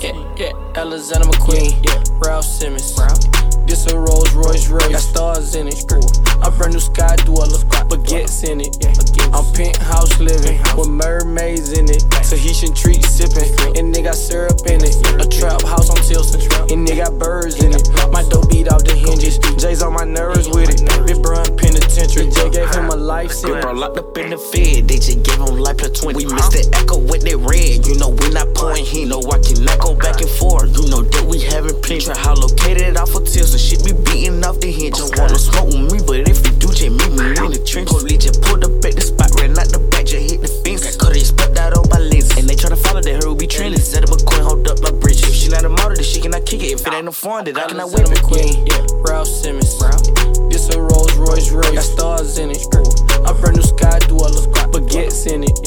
Yeah, yeah, Alexander McQueen, yeah, Raf Simons. Raf. This a Rolls Royce Royce, got stars in it. A brand new sky dweller, baguettes in it. I'm penthouse living with mermaids in it. Tahitian treat sipping, and they got syrup locked up in the fed, they just gave him life plus 20. We missed the echo with that red, you know we not pouring heat. No, I cannot go back and forth, you know that we having plenty. Try how located off of tills, and shit be beating off the hinge. Don't wanna smoke with me, but if you do, just meet me in the trench. Police just pulled up at the spot, ran out the back, just hit the fence. Cut they split out on my lens, and they try to follow that her we trending. Set up a coin, hold up my bridge. If she not a model, then she cannot kick it. If it ain't no fun, then I cannot it. McQueen, yeah, Raf Simons. In it.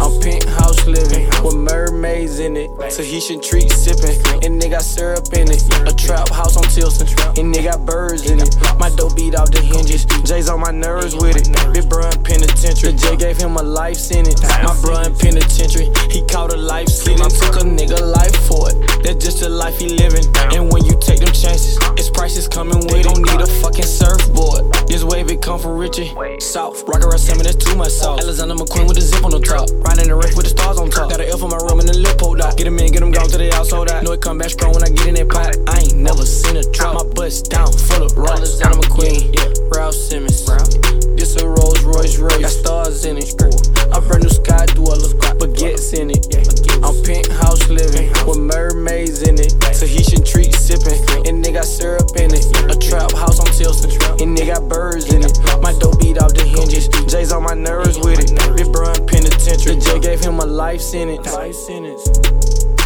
I'm penthouse living with mermaids in it. Tahitian treat sipping, and they got syrup in it. A trap house on Tilson, and they got birds in it. My dope beat off the hinges, Jay's on my nerves with it. Big Brun penitentiary, Jay gave him a life sentence. My Brun penitentiary, he caught a life sentence. Took a nigga life for it. That's just the life he living. And Richie. South, rock around salmon, that's too much sauce. Alexander McQueen with the zip on the top. Riding the wreck with the stars on top. Got an L for my room and the lip pulled out. Get 'em in, get 'em gone to the all sold out. Know it come back strong when I get in that pot. I ain't never seen a drop. Penitentiary, Jay gave him a life sentence. Life sentence.